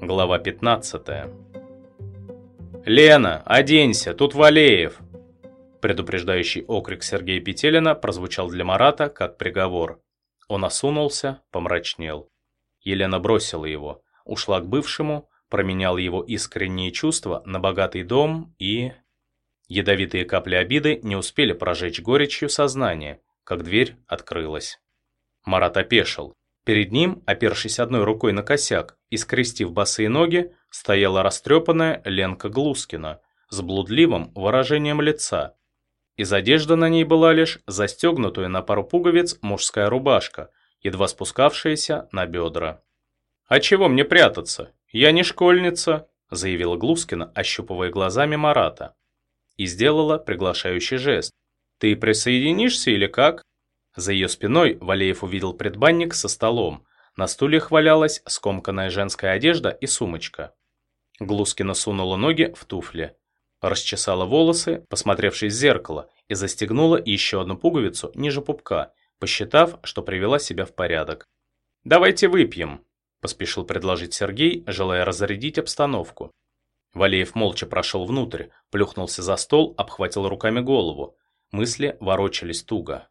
Глава 15 «Лена, оденься, тут Валеев!» Предупреждающий окрик Сергея Петелина прозвучал для Марата как приговор. Он осунулся, помрачнел. Елена бросила его, ушла к бывшему, променял его искренние чувства на богатый дом и... Ядовитые капли обиды не успели прожечь горечью сознание, как дверь открылась. Марат опешил. Перед ним, опершись одной рукой на косяк и скрестив босые ноги, стояла растрепанная Ленка Глускина с блудливым выражением лица. Из одежды на ней была лишь застегнутая на пару пуговиц мужская рубашка, едва спускавшаяся на бедра. «А чего мне прятаться? Я не школьница», заявила Глускина, ощупывая глазами Марата. И сделала приглашающий жест. «Ты присоединишься или как?» За ее спиной Валеев увидел предбанник со столом. На стульях валялась скомканная женская одежда и сумочка. Глускина сунула ноги в туфли. Расчесала волосы, посмотревшись в зеркало, и застегнула еще одну пуговицу ниже пупка, посчитав, что привела себя в порядок. «Давайте выпьем», – поспешил предложить Сергей, желая разрядить обстановку. Валеев молча прошел внутрь, плюхнулся за стол, обхватил руками голову. Мысли ворочались туго.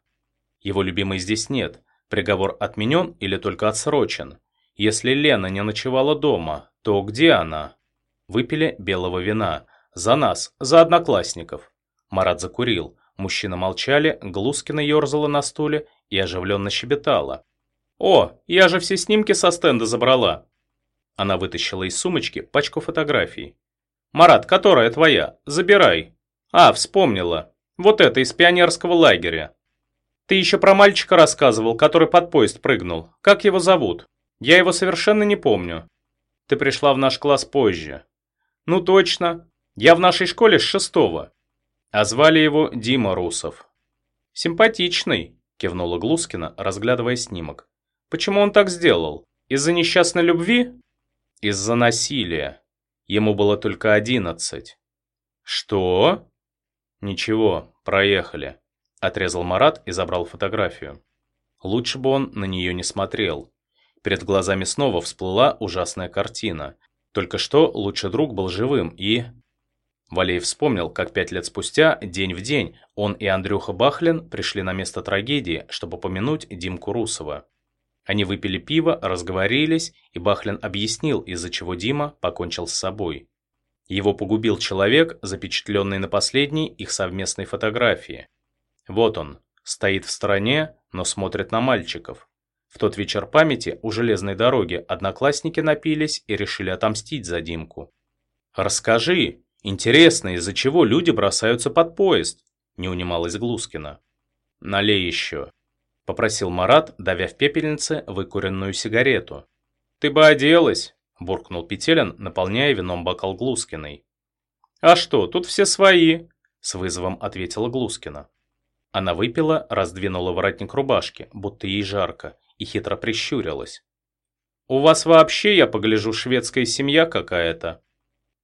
Его любимой здесь нет. Приговор отменен или только отсрочен? Если Лена не ночевала дома, то где она? Выпили белого вина. За нас, за одноклассников. Марат закурил. Мужчины молчали, Глускина ерзала на стуле и оживленно щебетала. «О, я же все снимки со стенда забрала!» Она вытащила из сумочки пачку фотографий. «Марат, которая твоя? Забирай!» «А, вспомнила. Вот это из пионерского лагеря. Ты еще про мальчика рассказывал, который под поезд прыгнул. Как его зовут? Я его совершенно не помню. Ты пришла в наш класс позже. Ну точно. Я в нашей школе с шестого. А звали его Дима Русов. Симпатичный, кивнула Глускина, разглядывая снимок. Почему он так сделал? Из-за несчастной любви? Из-за насилия. Ему было только одиннадцать. Что? Ничего, проехали. Отрезал Марат и забрал фотографию. Лучше бы он на нее не смотрел. Перед глазами снова всплыла ужасная картина. Только что лучший друг был живым и... Валеев вспомнил, как пять лет спустя, день в день, он и Андрюха Бахлин пришли на место трагедии, чтобы помянуть Димку Русова. Они выпили пиво, разговорились, и Бахлин объяснил, из-за чего Дима покончил с собой. Его погубил человек, запечатленный на последней их совместной фотографии. Вот он, стоит в стороне, но смотрит на мальчиков. В тот вечер памяти у железной дороги одноклассники напились и решили отомстить за Димку. «Расскажи, интересно, из-за чего люди бросаются под поезд?» – не унималась Глускина. «Налей еще», – попросил Марат, давя в пепельнице выкуренную сигарету. «Ты бы оделась», – буркнул Петелин, наполняя вином бокал Глускиной. «А что, тут все свои», – с вызовом ответила Глускина. Она выпила, раздвинула воротник рубашки, будто ей жарко, и хитро прищурилась. «У вас вообще, я погляжу, шведская семья какая-то.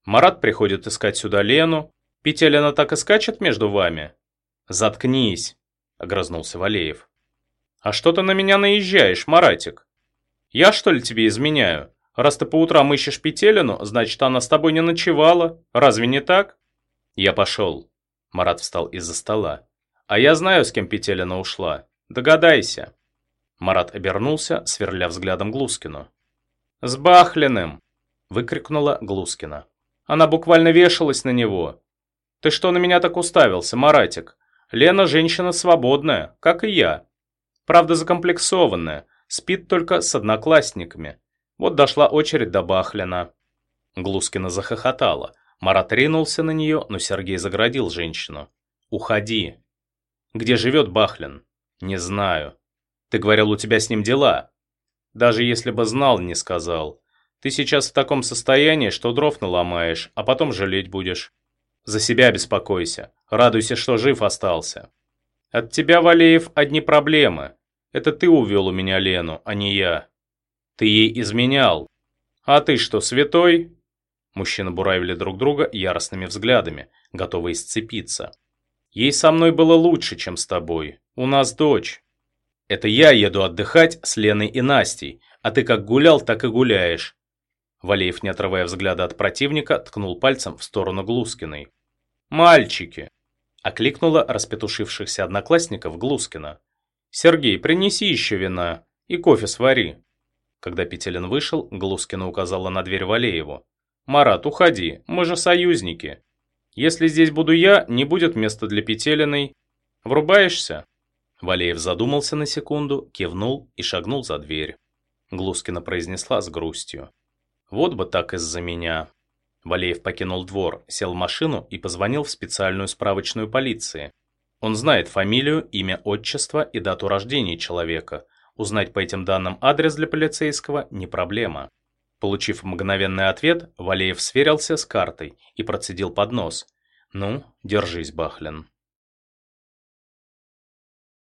Марат приходит искать сюда Лену. Петелина так и скачет между вами?» «Заткнись», — огрызнулся Валеев. «А что ты на меня наезжаешь, Маратик? Я что ли тебе изменяю? Раз ты по утрам ищешь Петелину, значит, она с тобой не ночевала. Разве не так?» «Я пошел». Марат встал из-за стола. «А я знаю, с кем Петелина ушла. Догадайся». Марат обернулся, сверля взглядом Глускину. «С Бахлиным!» – выкрикнула Глускина. Она буквально вешалась на него. «Ты что на меня так уставился, Маратик? Лена женщина свободная, как и я. Правда закомплексованная, спит только с одноклассниками. Вот дошла очередь до Бахлина». Глускина захохотала. Марат ринулся на нее, но Сергей заградил женщину. «Уходи!» Где живет Бахлин? Не знаю. Ты говорил, у тебя с ним дела. Даже если бы знал, не сказал. Ты сейчас в таком состоянии, что дров наломаешь, а потом жалеть будешь. За себя беспокойся. Радуйся, что жив остался. От тебя, Валеев, одни проблемы. Это ты увел у меня Лену, а не я. Ты ей изменял. А ты что, святой? Мужчины буравили друг друга яростными взглядами, готовые сцепиться. Ей со мной было лучше, чем с тобой. У нас дочь. Это я еду отдыхать с Леной и Настей, а ты как гулял, так и гуляешь. Валеев, не отрывая взгляда от противника, ткнул пальцем в сторону Глускиной. «Мальчики!» – окликнула распетушившихся одноклассников Глускина. «Сергей, принеси еще вина и кофе свари». Когда Петелин вышел, Глускина указала на дверь Валееву. «Марат, уходи, мы же союзники. Если здесь буду я, не будет места для Петелиной. Врубаешься?» Валеев задумался на секунду, кивнул и шагнул за дверь. Глускина произнесла с грустью. «Вот бы так из-за меня». Валеев покинул двор, сел в машину и позвонил в специальную справочную полиции. Он знает фамилию, имя, отчество и дату рождения человека. Узнать по этим данным адрес для полицейского не проблема. Получив мгновенный ответ, Валеев сверился с картой и процедил под нос. «Ну, держись, Бахлин».